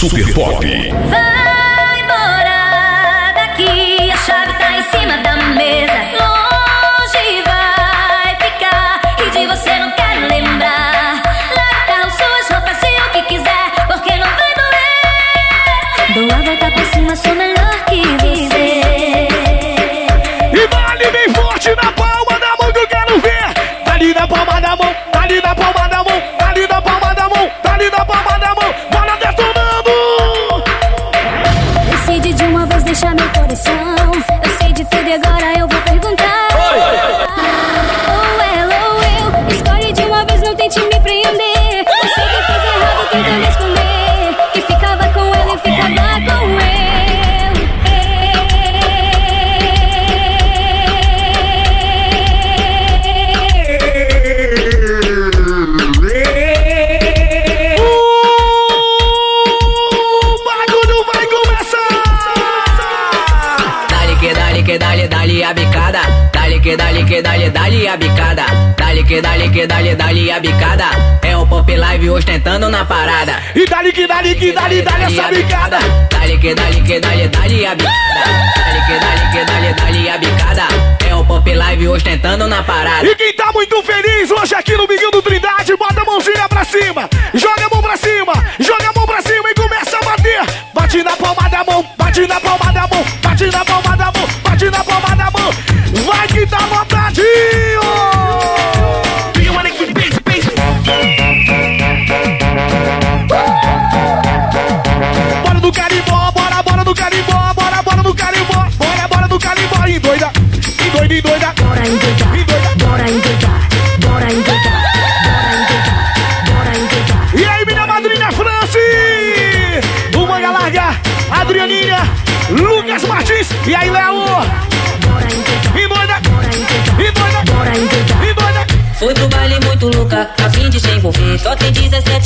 Super Pop. Vai embora daqui, a chave tá em cima da mesa. Longe vai ficar e de você não quero lembrar. Leva carro, suas roupas e o que quiser, porque não vai doer. Dou a volta por cima, sou melhor que você. Live ostentando na parada. E dali que dali que dali, dali essa bicada. Dale que dale que dale dale a bicada. Dale que dale que dale dale a bicada. É o Pop Live ostentando na parada. E quem tá muito feliz hoje aqui no Biguinho do Trindade, bota a mãozinha pra cima, joga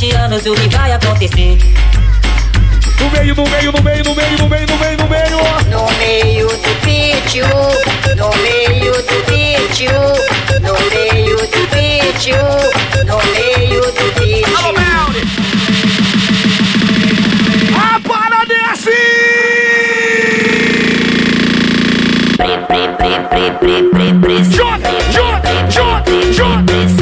17 anos, o que vai acontecer? No meio, no meio, no meio, no meio, no meio, no meio, no meio! No meio do pítio, no meio do pítio, no meio do pítio, no meio do pítio. A parada é assim! Pre, pre, pre, pre, pre, pre, pressão. Joga, joga, joga. Joga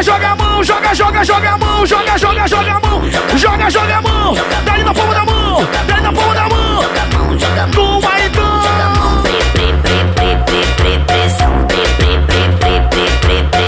Joga, joga, joga a mão, joga, joga, joga a mão, joga, joga, joga a mão, joga, joga a mão, daí na palma da mão, daí na palma da mão, Joga a mão, joga a mão. toma então! Pre, pre, pre, pre, pre, pre, pressão. Pre, pre, pre, pre, pre, pre, pressão.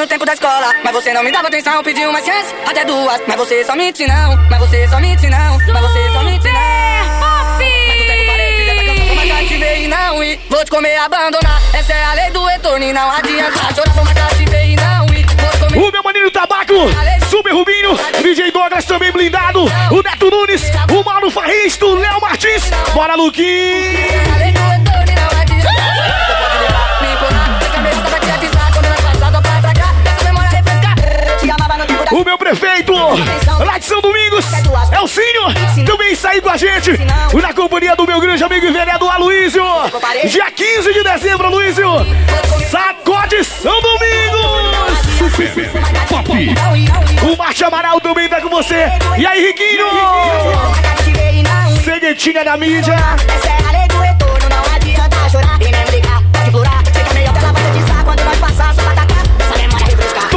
No tempo da escola, mas você não me dava atenção. Pedi uma chance, até duas, mas você só mente não. Mas você só mente não, mas você só mente não. Mas o parede dessa canção, como já te veio e não ir. Vou te comer e abandonar. Essa é a lei do retorno e não adianta chorar por mais te veio e não ir. Vou comer O meu maninho Tabaco, Super Rubinho, DJ Douglas também blindado, o Neto Nunes, o Mauro Farristo, o Léo Martins, bora Luquinhos! prefeito lá de São Domingos, Elcinho, também saiu com a gente, na companhia do meu grande amigo e vereador Aloysio. Dia 15 de dezembro, Aloysio, sacode São Domingos! Pop! O Marte Amaral também tá com você. E aí, Riquinho? Sedentinha da mídia. Essa é a lei do é retorno, não adianta chorar.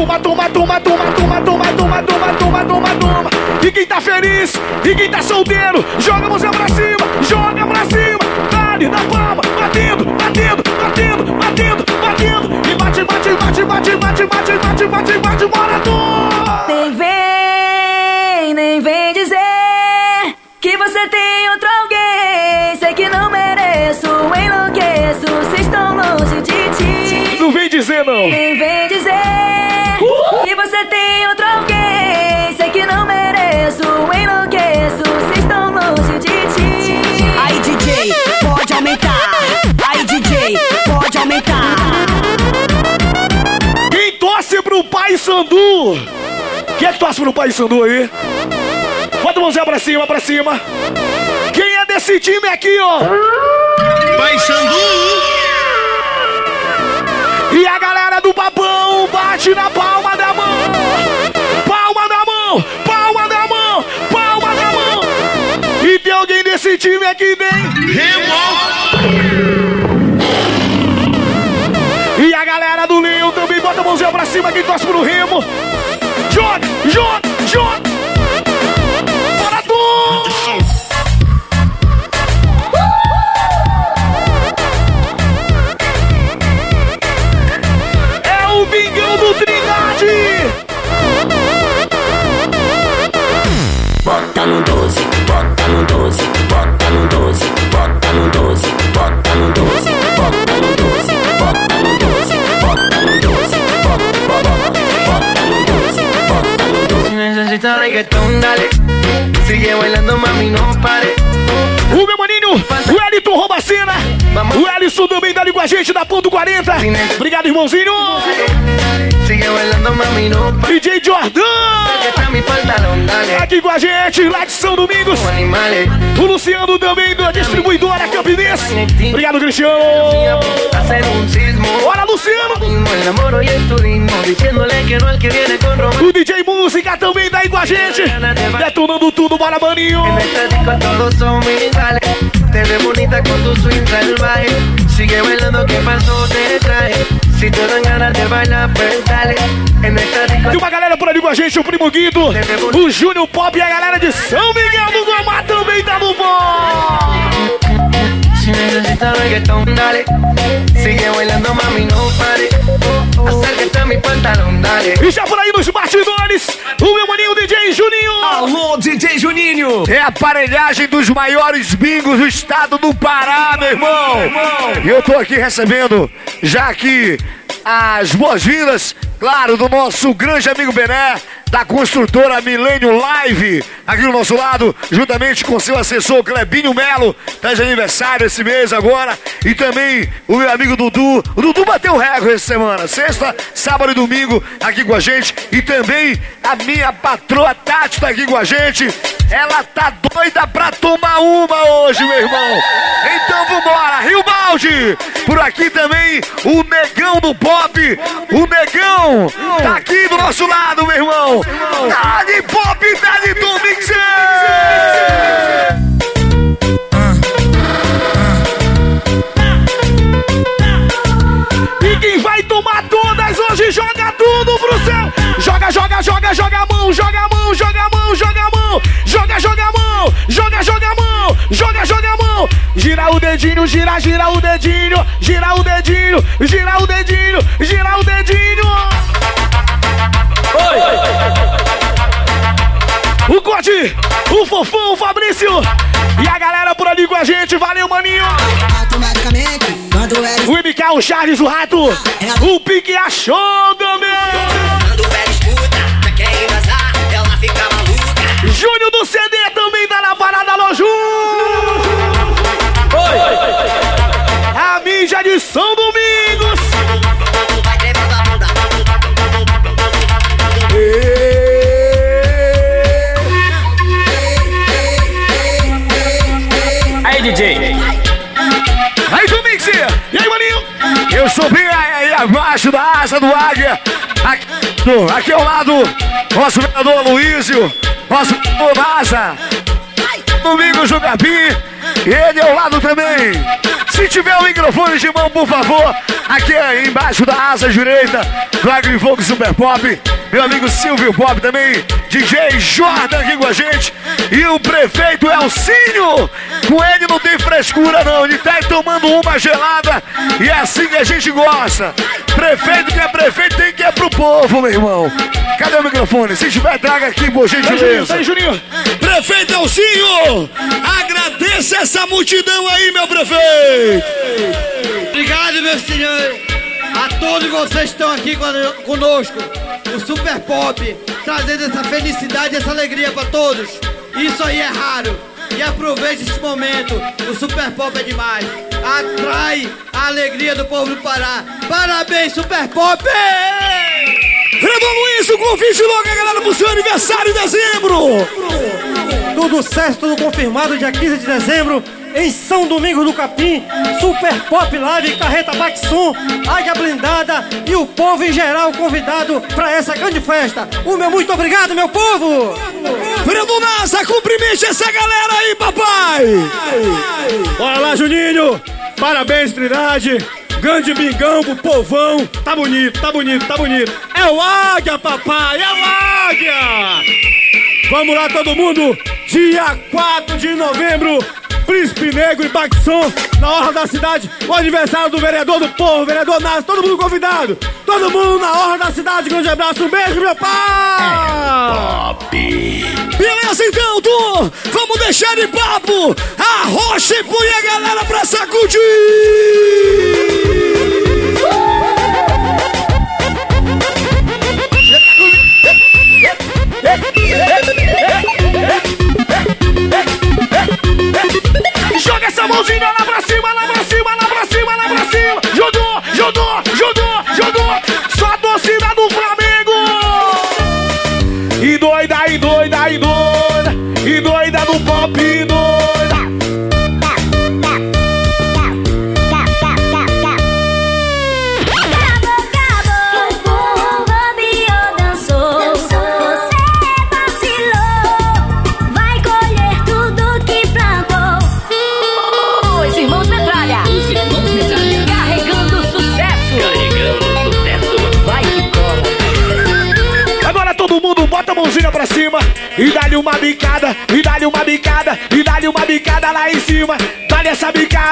Toma, toma, toma, toma, toma, toma, toma, toma, toma, toma, toma. E quem tá feliz, e quem tá solteiro, joga a mãozinha pra cima, joga pra cima. Dale, na palma, batendo, batendo, batendo, batendo, batendo. E bate, bate, bate, bate, bate, bate, bate, bate, bate, morador. Nem vem, nem vem dizer que você tem outro alguém. Sei que não mereço, enlouqueço se estou longe de ti. Não vem dizer não. Nem vem dizer DJ, pode aumentar. Aí DJ, pode aumentar. Quem torce pro Pai Sandu? Quem é que torce pro Pai Sandu aí? Bota a mãozinha pra cima, pra cima. Quem é desse time aqui, ó? Vai Sandu. E a galera do babão bate na palma da mão. Time aqui, vem. Remo. E a galera do Leão também bota a mãozinha pra cima, quem torce pro Remo. Joga, joga, joga. Bota no 12, bota no 12, bota no 12, bota no 12, bota no 12, bota no 12, bota no 12, bota no 12, bota no 12. Si necesitas reggaetón, dale. Sigue bailando, mami, no pare. O meu maninho, o Elton Robacena. O Ellison também tá ali com a gente da Ponto 40. Obrigado, irmãozinho. Sigue bailando, mami, no DJ Jordão! Aqui com a gente, lá de São Domingos. O Luciano também da distribuidora Campinense. Obrigado, Cristiano. Bora, Luciano! O DJ Música também tá daí com a gente. Detonando tudo, bora, maninho. Te ves bonita con tu swing salvaje. Sigue bailando, que pasó? Te traje. Disco Tem uma galera por ali com a gente, o Primo Guido, o Júnior Pop e a galera de São Miguel do Guamá também tá no bom. Si necesitas reggaetón, dale. Sigue bailando, mami, no pare. Acércate a mi pantalón, dale. E já por aí nos bastidores, o meu maninho DJ Juninho. Alô, DJ Juninho! É a aparelhagem dos maiores bingos do estado do Pará, meu irmão. E eu tô aqui recebendo, já aqui, as boas-vindas, claro, do nosso grande amigo Bené, da construtora Milênio Live, aqui do nosso lado, juntamente com seu assessor Clebinho Melo, tá de aniversário esse mês agora, e também o meu amigo Dudu. O Dudu bateu recorde essa semana, sexta, sábado e domingo, aqui com a gente, e também a minha patroa Tati tá aqui com a gente. Ela tá doida pra tomar uma hoje, meu irmão. Então vambora, Rio Balde. Por aqui também o Negão do Pop. O Negão tá aqui do nosso lado, meu irmão. Tá de Pop, tá de Tom. E quem vai tomar todas hoje joga tudo pro céu. Joga, joga, joga, joga a mão, joga a mão, joga a mão, joga a mão. Joga, joga a mão, joga, joga a mão, joga, joga a mão. Gira o dedinho, gira, gira o dedinho, gira o dedinho, gira o dedinho, gira o dedinho. O Code, o Fofão, o Fabrício e a galera por ali com a gente. Valeu, maninho. O MK, o Charles, o Rato, o Pique achou também. Quando escuta, ela fica maluca. Júnior do CD E abaixo da asa do águia. Aqui- aqui ao lado, nosso vereador Luísio, nosso vereador Maza, Domingos do Gabi, ele ao lado também. Se tiver o microfone de mão, por favor, aqui é embaixo da asa direita do Agrivogue Super Pop. Meu amigo Silvio Pop também, DJ Jordan aqui com a gente. E o prefeito Elcinho, com ele não tem frescura não, ele tá aí tomando uma gelada e é assim que a gente gosta. Prefeito que é prefeito tem que é pro povo, meu irmão. Cadê o microfone? Se tiver, traga aqui, por Tá Juninho, gentileza. tá aí, Juninho. Prefeito Elcinho, agradeça essa multidão aí, meu prefeito. Obrigado, meus senhores, a todos vocês que estão aqui con- conosco. O Super Pop trazendo essa felicidade, essa alegria para todos. Isso aí é raro. E aproveite esse momento. O Super Pop é demais. Atrai a alegria do povo do Pará. Parabéns, Super Pop! Vereador Luiz, o convite logo a galera pro seu aniversário em dezembro. Tudo certo, tudo confirmado, dia 15 de dezembro, em São Domingos do Capim, Super Pop Live, Carreta Baxum, Águia Blindada e o povo em geral convidado para essa grande festa. O meu muito obrigado, meu povo! Vereador Nasa, cumprimente essa galera aí, papai. Bora lá, Juninho! Parabéns, Trindade! Grande bingão pro povão! Tá bonito, tá bonito, tá bonito! É o Águia, papai! É o Águia! Vamos lá, todo mundo! Dia 4 de novembro, Príncipe Negro e Baxon, na Orla da Cidade, o aniversário do vereador do povo, vereador Nas, todo mundo convidado! Todo mundo na Orla da Cidade, grande abraço, um beijo, meu pai! Beleza, então, tu. Vamos deixar de papo. Arrocha e põe a galera pra sacudir. Joga essa mãozinha lá pra cima, lá pra cima, lá pra cima, lá pra cima. Jogou, jogou, jogou, jogou. Só a torcida do Flamengo. E doida, e doida, e doida.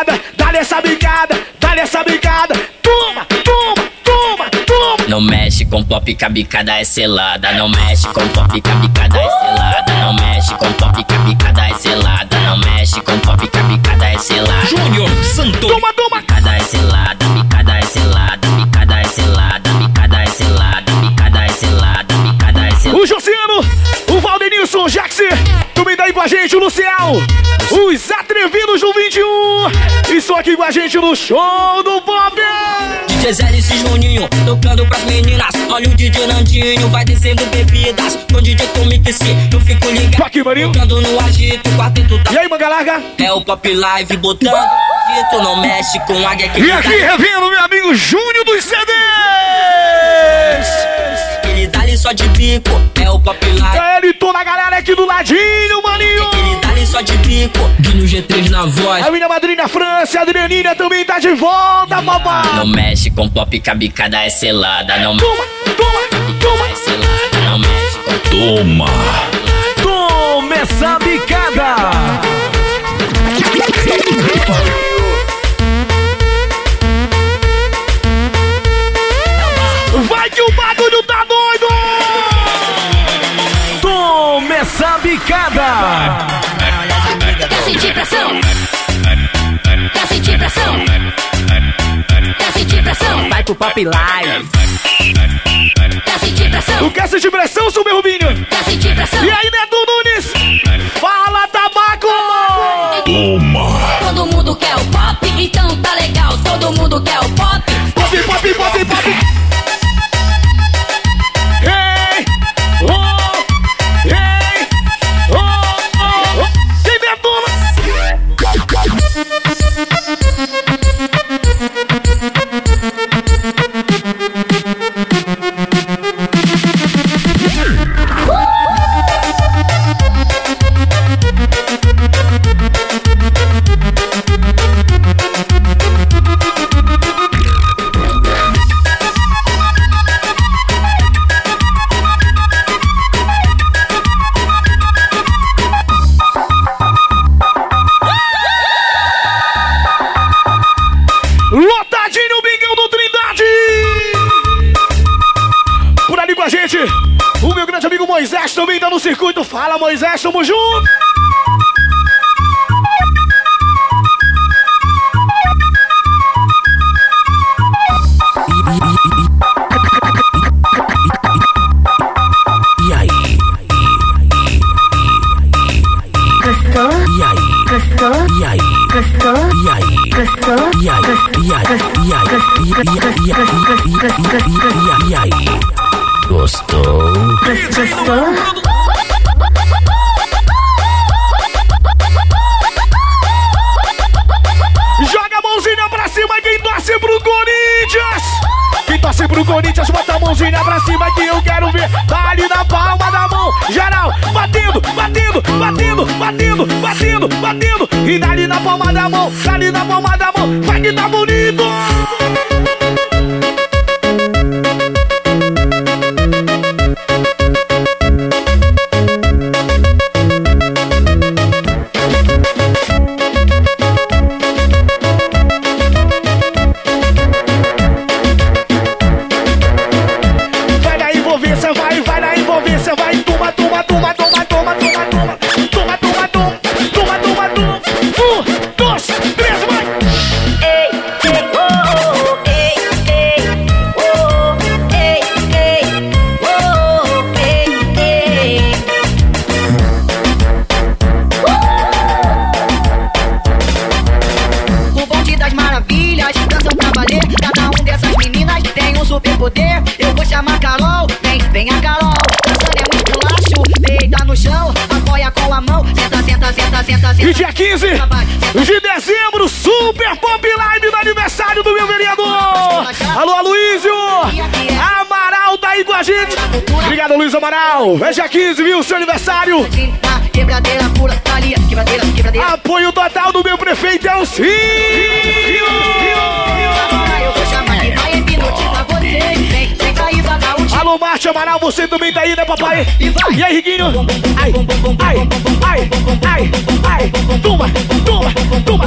Bicada, dá-lhe essa bicada, dá-lhe essa bicada. Toma, toma, toma, toma. Não mexe com pop que a bicada é selada. Não mexe com pop que a bicada é selada. Não mexe com pop que a bicada é selada. Não mexe com pop que a bicada é selada. Júnior Santos. Toma, toma. Bicada é selada, bicada é selada, bicada é selada, bicada é selada, bicada é selada, bicada é selada. O Josiano, o Valdenilson, o Jaxi, também daí com a gente, o Lucial, aqui com a gente no show do Pop. DJ Zé e Juninho, tocando pras meninas. Olha o DJ Nandinho, vai descendo bebidas. Com DJ Comic C, eu fico ligado. Aqui, Marinho. Tocando no agito, quarteto tá. E aí, manga larga? É o Pop Live botando. Tu não mexe com águia que E aqui, revendo meu amigo Júnior dos CDs. Ele dá-lhe só de bico, é o Pop Live. É ele e toda a galera aqui do ladinho, 5. Guinho G3 na voz. A minha madrinha França, a Adrianinha também tá de volta, papai. Não mexe com pop cabicada é selada. Não toma, toma, toma. É selada, não mexe com... Toma. Toma essa bicada. Vai que o bagulho tá doido! Toma essa bicada! Quer sentir pressão? Quer sentir pressão? Quer sentir pressão? Vai pro Pop Live! Quer sentir pressão? O quer sentir pressão, Super Rubinho? Quer sentir pressão? E aí, Neto Nunes? Fala, tabaco! Todo mundo quer o pop, então tá legal. Todo mundo quer o pop. Pop, pop, pop, pop.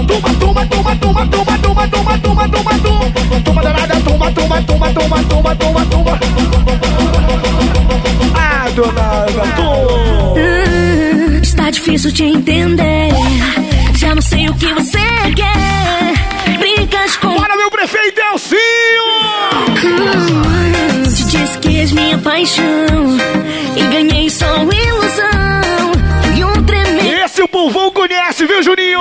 Toma, toma, toma, toma, toma, toma, toma, toma, toma, toma, toma. Toma danada, toma, toma, toma, toma, toma, toma, toma. Ah, danada. Hum, Está difícil de entender. Já não sei o que você quer. Brincas com. Bora, meu prefeito Elcinho! Hum, te disse que és minha paixão. E ganhei só ilusão. Conhece, viu, Juninho?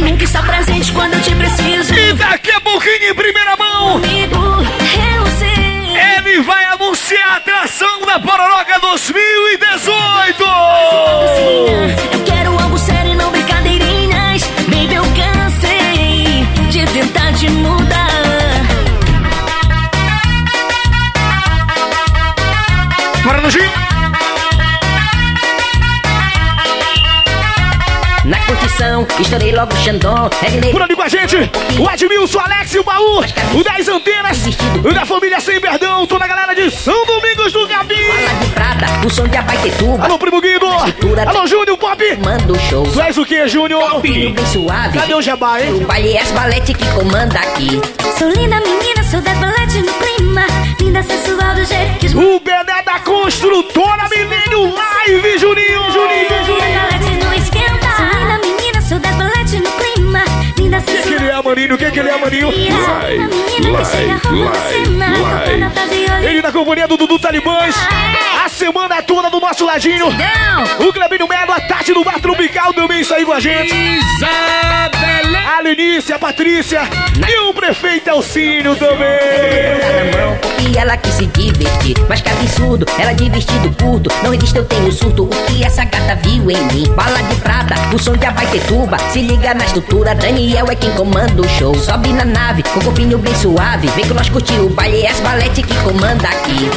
Nunca está presente quando eu te preciso. E daqui a pouquinho, em primeira mão, Comigo, eu sei. ele vai anunciar a atração da Pororoca 2018! Logo o Xandão. Por ali com a gente, o Edmilson, o Alex e o Baú, o 10 Antenas, o da família Sem Perdão, toda a galera de São Domingos do Gabi. de prata, o som de Abaitetuba. Alô, primo Guido! Alô, Júnior Pop! Manda o show. Tu és o que, Júnior? Bem suave. Cadê o Jabá, hein? O baile é as balete que comanda aqui. Sou linda menina, sou das balete no clima. Linda, sensual do jeito que O Bené da Construtora Milênio Live, Juninho! Juninho! balete O que, que ele é, maninho? O que, que ele é, maninho? Ele na companhia do Dudu Talibãs. A semana toda do nosso ladinho. O Clebinho Melo, a Tati do Bar Tropical também saiu com a gente. A Lenícia, a Patrícia e o prefeito Elcínio também. E ela quis se divertir, mas que absurdo, ela de vestido curto, não resiste, eu tenho surto, o que essa gata viu em mim? Bala de prata, o som de Abaitetuba, se liga na estrutura, Daniel é quem comanda o show, sobe na nave, com o corpinho bem suave, vem que nós curtir o baile, é as balete que comanda aqui.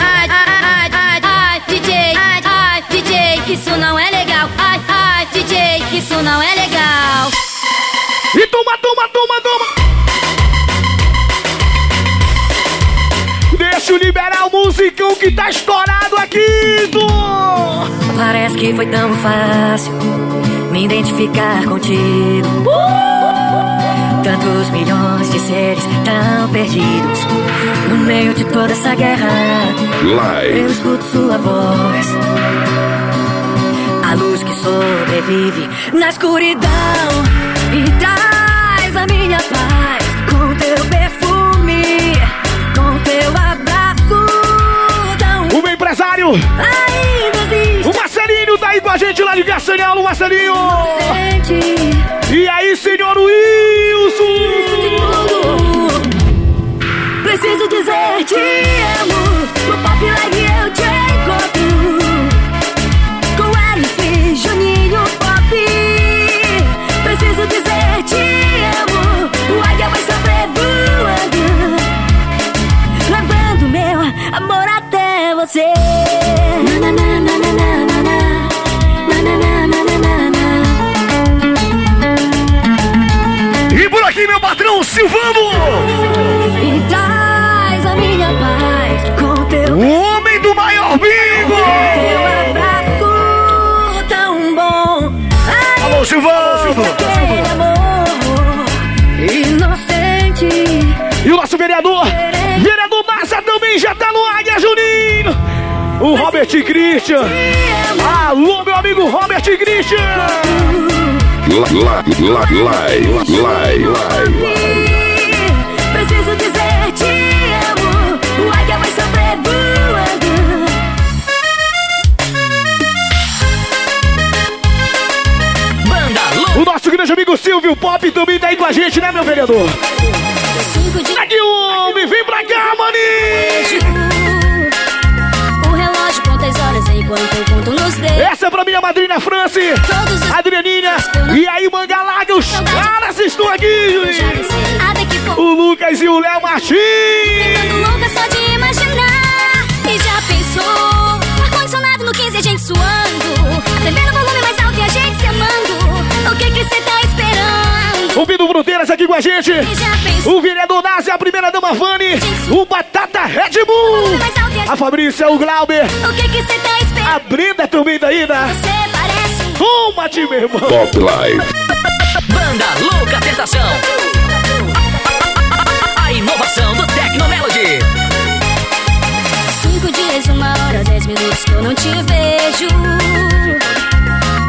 Ai, ai, ai, ai, ai, DJ, ai, ai, DJ, que isso não é legal. Ai, ai, DJ, que isso não é legal. E toma, toma, toma, toma. Deixa eu liberar o musicão que tá estourado aqui, tu. Parece que foi tão fácil me identificar contigo. Tantos milhões de seres tão perdidos no meio de toda essa guerra. Eu Live. escuto sua voz. A luz que sobrevive na escuridão e traz a minha paz com teu perfume, com teu abraço. Tão O meu empresário, ainda aí com a gente lá de Castanhal, o Marcelinho. E aí, senhor Wilson? Preciso dizer te amo. No pop live O Robert Christian. Alô, meu amigo Robert Christian. Live. Live. Live. Preciso dizer te amo. O águia vai sobrevoando. Banda. O nosso grande amigo Silvio Pop também tá aí com a gente, né, meu vereador? Cinco de Minha madrinha France, Adrianinha e aí Mangalagos, caras estão aqui. O Lucas e o Léo Martins. Fronteiras aqui com a gente. O vereador Nazi, a primeira dama Vani. O Batata Red Bull. A Fabrícia, o Glauber. O que que cê tá esperando? A Brenda também daí, né? Você parece um Toma de meu irmão. Pop Live. Banda Louca Tentação. A inovação do Tecnomelody. Cinco dias, uma hora, dez minutos que eu não te vejo.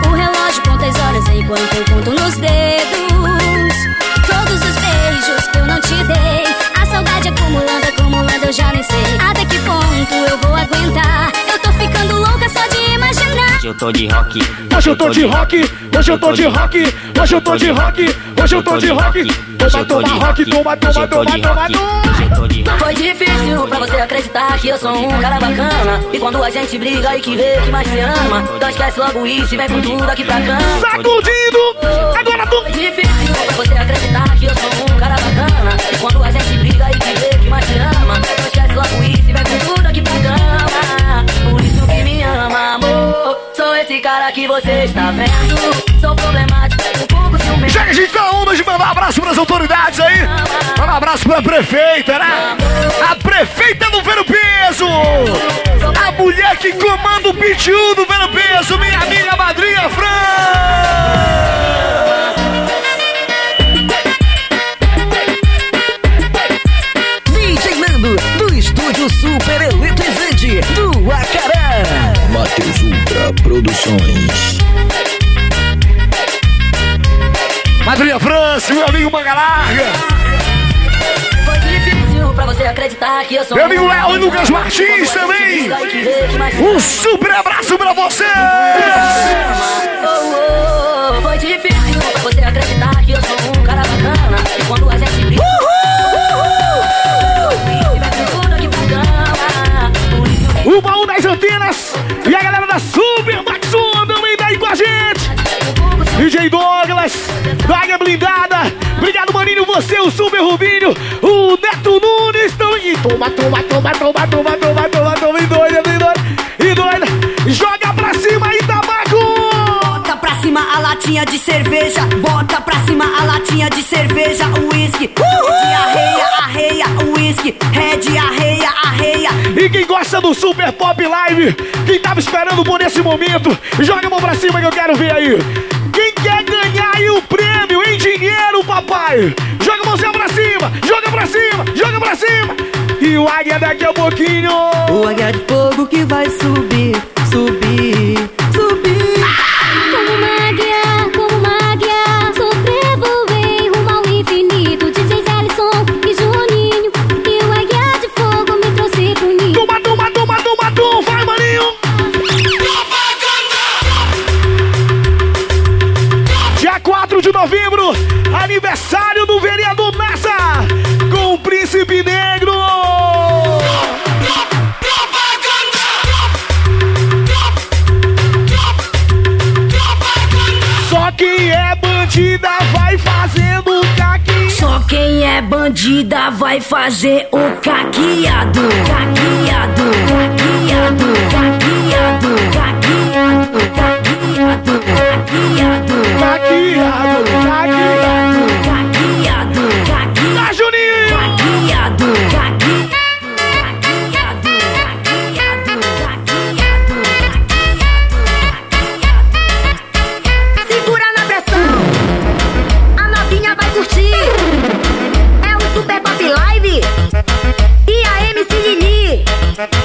O relógio conta as horas enquanto eu conto nos dedos. Te dei. A saudade acumulando, acumulando, eu já nem sei. Até que ponto eu vou aguentar? Eu tô ficando louca só de imaginar. Hoje eu tô de rock. Hoje eu tô de rock, hoje eu tô de rock, hoje eu tô de rock, hoje eu tô de rock. Toma, toma, rock, toma, toma, toma, toma, toma. Hoje eu tô de rock. Foi difícil pra você acreditar que eu sou um cara bacana. E quando a gente briga e que vê que mais se ama, então esquece logo isso e vem com tudo aqui pra cama. Sacudindo, agora tu. Foi difícil pra você acreditar que eu sou um cara que você está vendo. Sou problemático, um pouco ciumento. Já que a gente tá onda de mandar um abraço pras autoridades aí. Manda um abraço pra prefeita, né? A prefeita do Vero Peso. A mulher que comanda o PTU do Vero Peso, minha amiga madrinha Fran. Do estúdio Super Eletrizante, do Acará. Matheus Produções. Madrinha França, meu amigo Manga Larga. Foi difícil pra você acreditar que eu sou Meu amigo Léo e Lucas. Martins também. Um super abraço pra vocês. Foi difícil toma, toma, toma, toma, toma, e doida, e doida, e doida. Joga pra cima aí, tabaco. Bota pra cima a latinha de cerveja. Bota pra cima a latinha de cerveja. Uísque. De arreia, arreia. Uísque. Red, arreia, arreia. E quem gosta do Super Pop Live, quem tava esperando por esse momento, joga a mão pra cima que eu quero ver aí. Quem quer ganhar aí o prêmio em dinheiro, papai? Joga a mãozinha pra cima, joga pra cima, joga pra cima. E o águia daqui a pouquinho. O águia de fogo que vai subir, subir. Bandida vai fazendo caqui. Só quem é bandida vai fazer o. Caqueado, caqueado, caqueado, caqueado, caqueado, caqueado, Caqueado, caqueado. caqueado,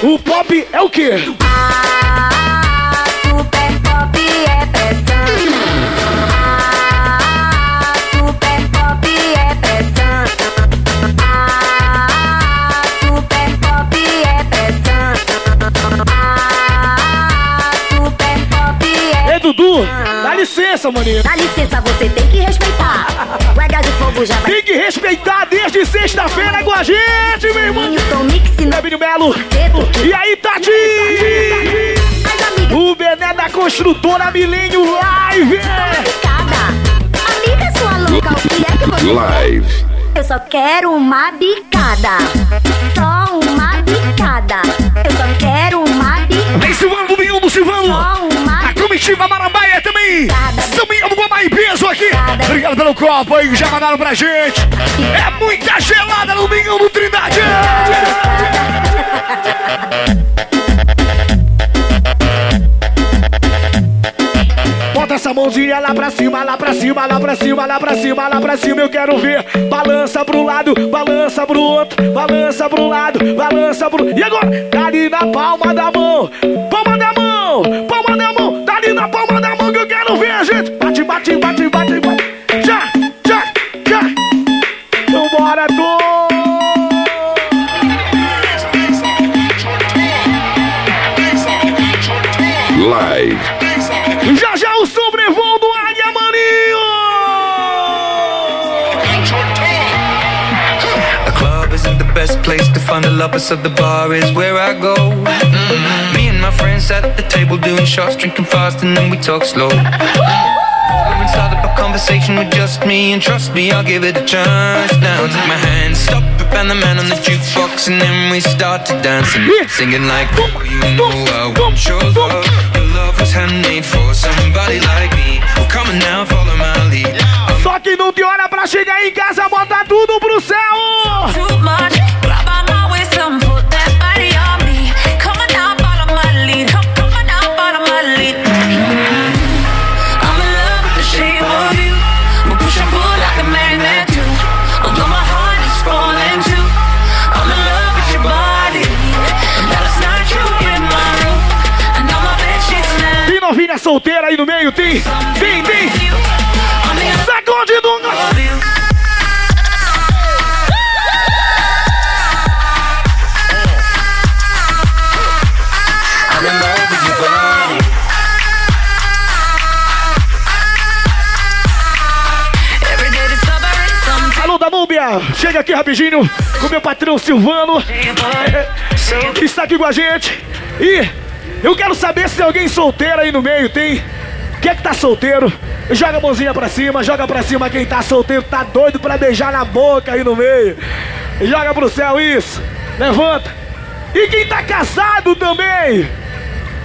O pop é o quê? A Super Pop é pressão. A Super Pop é pressão. A Super Pop é pressão. A Super Pop é Ei, Dudu, dá licença, maninho. Dá licença, você tem que respeitar. O Águia de Fogo já vai. Tem que respeitar desde sexta-feira com a gente, meu irmão. Mixing Gabriel Melo. dedo. E aí, Tati? O Bené da construtora Milênio Live. Amiga sua louca, o que é que você Live. Eu só quero uma bicada. Só uma bicada. Eu só quero uma bicada. Vem Silvano do Silvano. Só uma A comitiva Marambaia também. Também vamos em peso aqui. Obrigado pelo copo aí que já mandaram pra gente. É muita gelada no Domingão do Trindade. Bota essa mãozinha lá pra cima, lá pra cima, lá pra cima, lá pra cima, lá pra cima, eu quero ver. Balança pro lado, balança pro outro, balança pro lado, balança pro. E agora? Dali na palma da mão, palma da mão, palma da mão, dali na palma da mão que eu quero ver, gente. Bate, bate, bate, bate, bate. Já, já, já. Então bora, tô. Live. Já já o sobrevoo do Águia Maninho! A club isn't the best place to find the lovers, so the bar is where I go. Mm. And my friends sat at the table doing shots, drinking fast, and then we talk slow. And start up a conversation with just me, and trust me, I'll give it a chance. Now take my hand, stop it, and the man on the jukebox, and then we start to dance and singing like, oh, you know I want. Your love rapidinho com meu patrão Silvano. que Está aqui com a gente. E eu quero saber se tem alguém solteiro aí no meio. Tem? Quem é que tá solteiro? Joga a mãozinha pra cima, joga pra cima quem tá solteiro, tá doido pra beijar na boca aí no meio. Joga pro céu isso. Levanta. E quem tá casado também?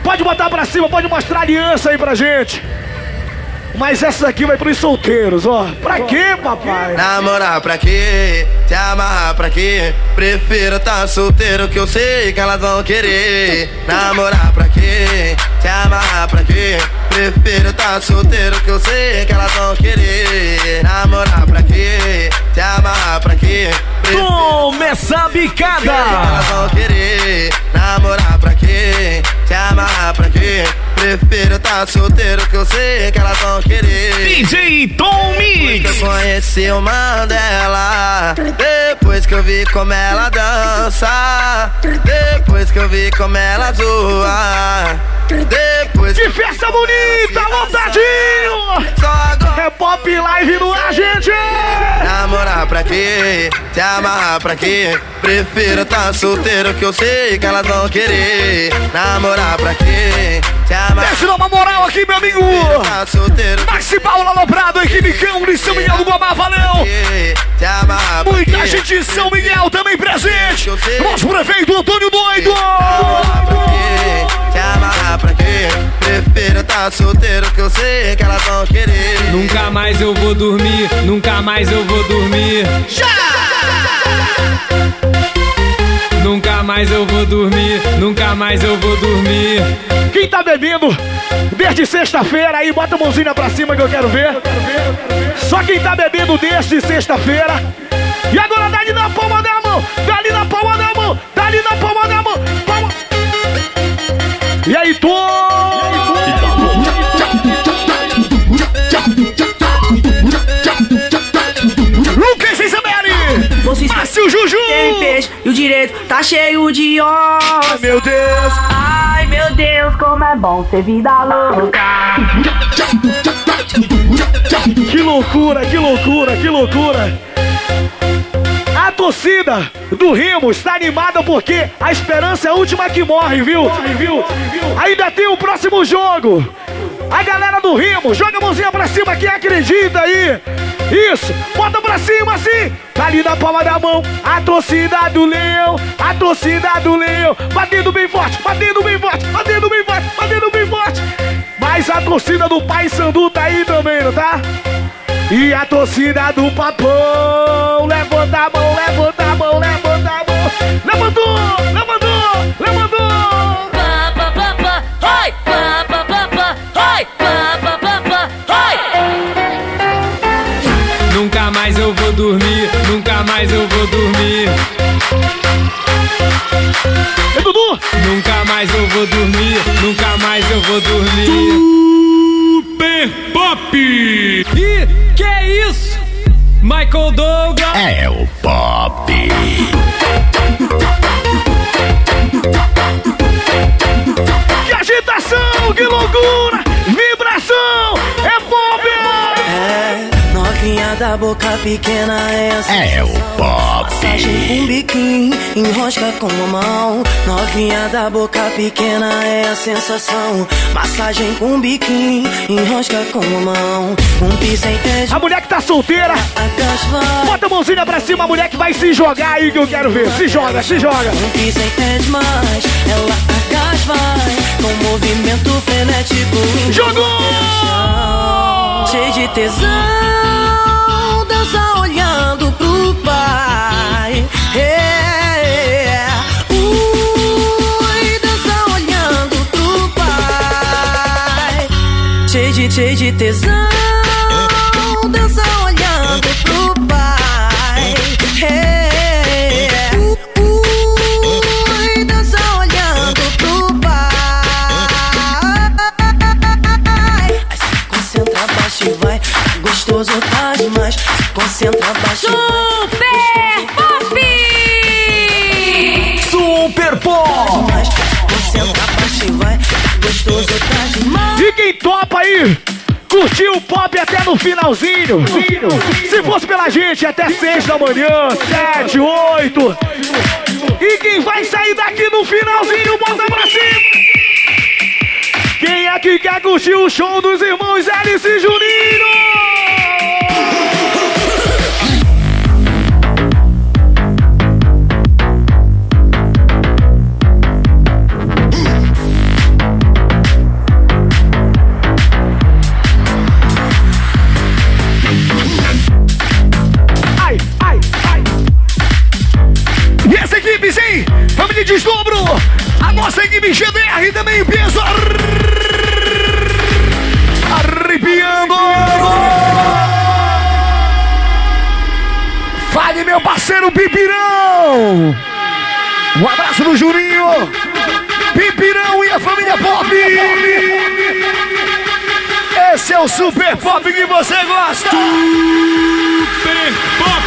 Pode botar pra cima, pode mostrar aliança aí pra gente. Mas essa aqui vai pros solteiros, ó. Pra quê, papai? Namorar pra quê? Se amarrar pra quê? Prefiro tá solteiro que eu sei que elas vão querer. Namorar pra quê? Se amarrar pra quê? Prefiro tá solteiro que eu sei que elas vão querer. Namorar pra quê? Se amarrar pra quê? Toma essa bicada! Elas vão querer. Namorar pra quê? Se amarrar pra quê? Prefiro tá solteiro que eu sei que elas vão querer. DJ Tom Depois que eu conheci o Mandela Depois que eu vi como ela dança Depois que eu vi como ela zoa Depois Que festa bonita, lotadinho! É pop live no ar, gente! Namorar pra quê? Se amarrar pra quê? Prefiro tá solteiro que eu sei que elas vão querer Namorar pra quê? Se amarrar Desce uma moral aqui, meu amigo! tá solteiro Maxi Paula Lobrado, equipe Cão de São Miguel do Guamá, valeu! Muita gente de São Miguel também presente! Nosso prefeito Antônio Doido! Se amarrar pra quê? Prefiro tá solteiro que eu sei que elas vão querer Nunca mais eu vou dormir, nunca mais eu vou dormir. Nunca mais eu vou dormir, nunca mais eu vou dormir. Quem tá bebendo desde sexta-feira aí, bota a mãozinha pra cima que eu quero ver. Só quem tá bebendo desde sexta-feira. E agora dá ali na palma da mão, dá ali na palma da mão, dá ali na palma da mão. E aí, tu? Lucas Isabelle! Márcio Juju! Tem peixe e o direito tá cheio de ossos. Ai, meu Deus! Ai, meu Deus, como é bom ser vida louca. Que loucura, que loucura, que loucura! A torcida do Rimo está animada porque a esperança é a última que morre, viu? viu? Ainda tem o próximo jogo. A galera do Rimo, joga a mãozinha pra cima, quem acredita aí? Isso, bota pra cima assim, tá ali na palma da mão. A torcida do Leão, a torcida do Leão, batendo bem forte, batendo bem forte, batendo bem forte, batendo bem forte. Mas a torcida do Pai Sandu tá aí também, não tá? E a torcida do Papão, levanta a mão, levanta a mão, levanta a mão. Levantou, levantou, levantou. Oi! Pa, pa, pa, pa, oi! Pa, pa, pa, pa, oi! Nunca mais eu vou dormir, nunca mais eu vou dormir. E Dudu? Nunca mais eu vou dormir, nunca mais eu vou dormir. Super Pop! É isso? Michael Douglas. É o Pop. Que agitação, que loucura, da boca pequena é a É o Pop. Massagem com biquinho, enrosca com a mão. Novinha da boca pequena é a sensação. Massagem com biquinho, enrosca com a mão. Um piso em teste, A mulher que tá solteira, bota a mãozinha pra cima, a mulher que vai se jogar aí que eu quero ver. Se joga, se joga. Um piso em teste mais, ela agás vai. Com movimento frenético. Jogou! Cheio de tesão, Cheio de, cheio de tesão, dança olhando pro pai. É, ui, dança olhando pro pai. Concentra abaixo e vai, gostoso tá demais. Se concentra abaixo e vai. Aí? Curtiu o pop até no finalzinho? Se fosse pela gente, até seis da manhã, sete, oito. E quem vai sair daqui no finalzinho, bota pra cima! Quem é que quer curtir o show dos irmãos Alice e Juninho? A nossa equipe GDR também peso Arrepiando! Fale, meu parceiro Pipirão! Um abraço do Juninho! Pipirão e a família Pop! Esse é o Super Pop que você gosta! Super Pop!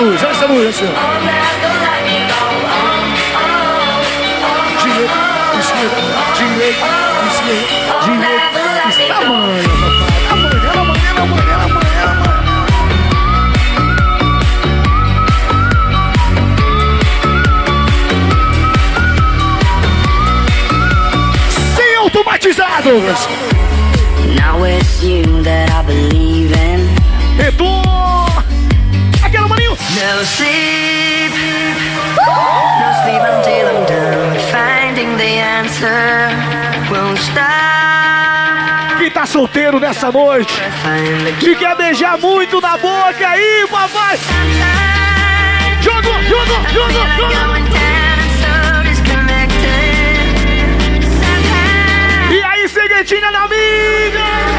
Luz, essa luz, assim. Direita, esquerda, direita, esquerda, automatizados. Solteiro nessa noite que quer beijar muito na boca aí, papai. Jogo, jogo, jogo, jogo. E aí, ceguetinha da mídia.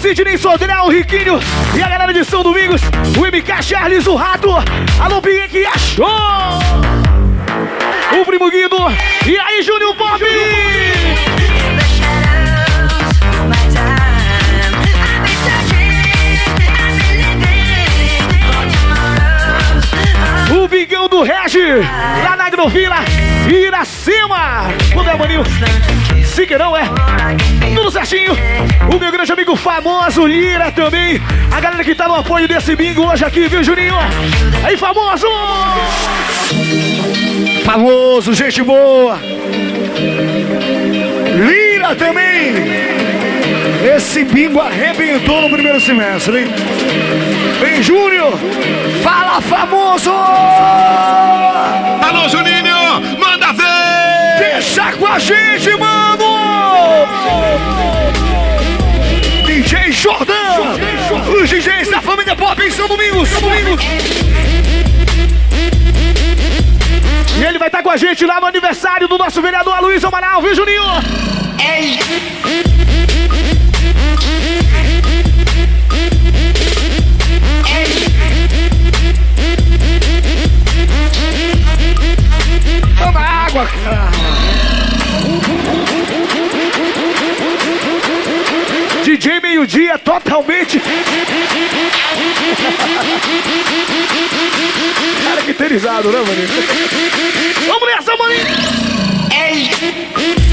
Sidney Sodré, o Riquinho e a galera de São Domingos, o MK Charles, o Rato, alô Pinguim que achou! O Primo Guido, e aí Júnior Pop! The shadows tomorrows. O Bigão do Regi, lá na Agrovila, Iracema! Quando é maninho? Siqueirão, é? Tudo certinho. O meu grande amigo famoso, Lira também. A galera que tá no apoio desse bingo hoje aqui, viu, Juninho? Aí, famoso! Famoso, gente boa. Lira também. Esse bingo arrebentou no primeiro semestre, hein? Vem, Júnior. Fala, famoso! Alô, Juninho! Manda ver! Deixa com a gente, mano! DJ Jordão! Os DJs da família Pop em São Domingos! São Domingos! E ele vai estar com a gente lá no aniversário do nosso vereador Aloysio Amaral, viu, Juninho? Toma água, cara! DJ meio-dia totalmente. Caracterizado, né, maninho? Vamos nessa, maninho!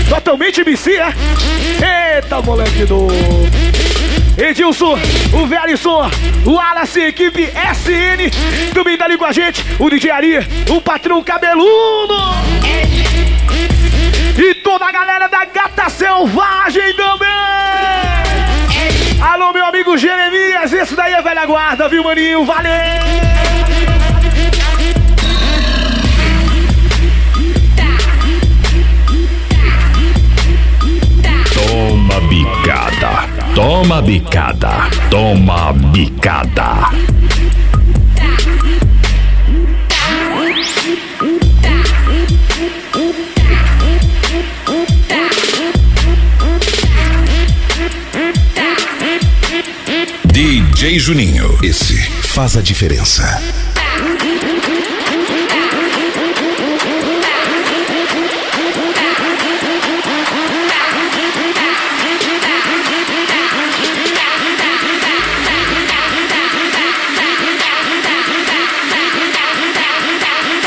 Totalmente MC, é? Eita, moleque do. Edilson, o Verisson, o Wallace, equipe SN, também tá ali com a gente, o DJ Ari, o patrão cabeludo. E toda a galera da Gata Selvagem também! Alô, meu amigo Jeremias, esse daí é velha guarda, viu, maninho? Valeu! Toma bicada, toma bicada, toma bicada. DJ Juninho. Esse faz a diferença.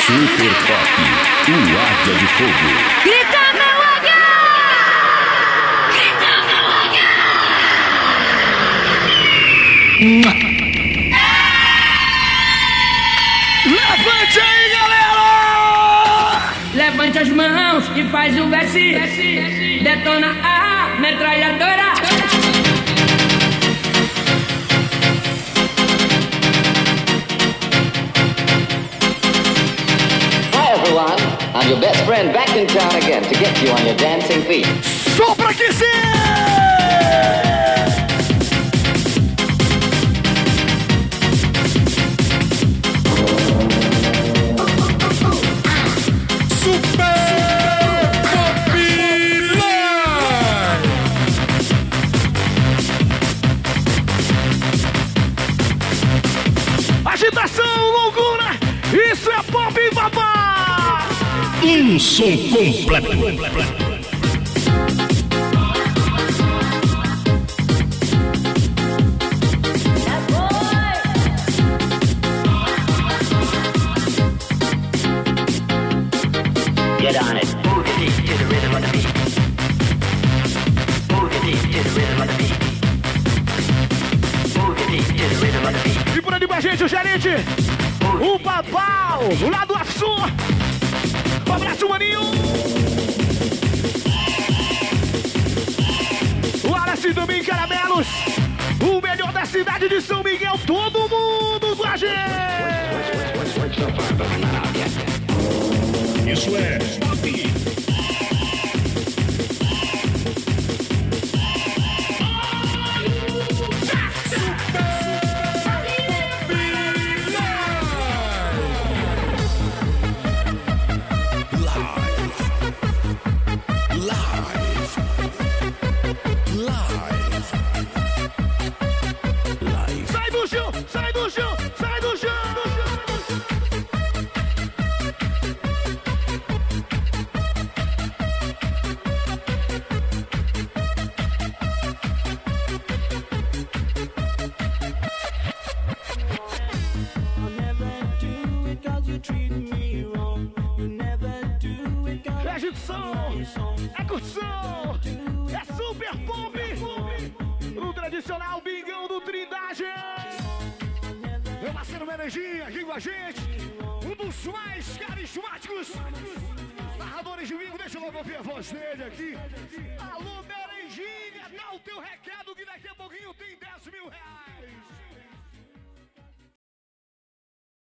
Super Pop, o Águia de Fogo. Grita, meu águia! Grita, meu Levante aí, galera! Levante as mãos e faz o verse. Detona a metralhadora. Hi everyone, I'm your best friend back in town again to get you on your dancing feet. Sopra que sim! Som completo. O Araci também, Caramelos. O melhor da cidade de São Miguel. Todo mundo com a gente. Isso é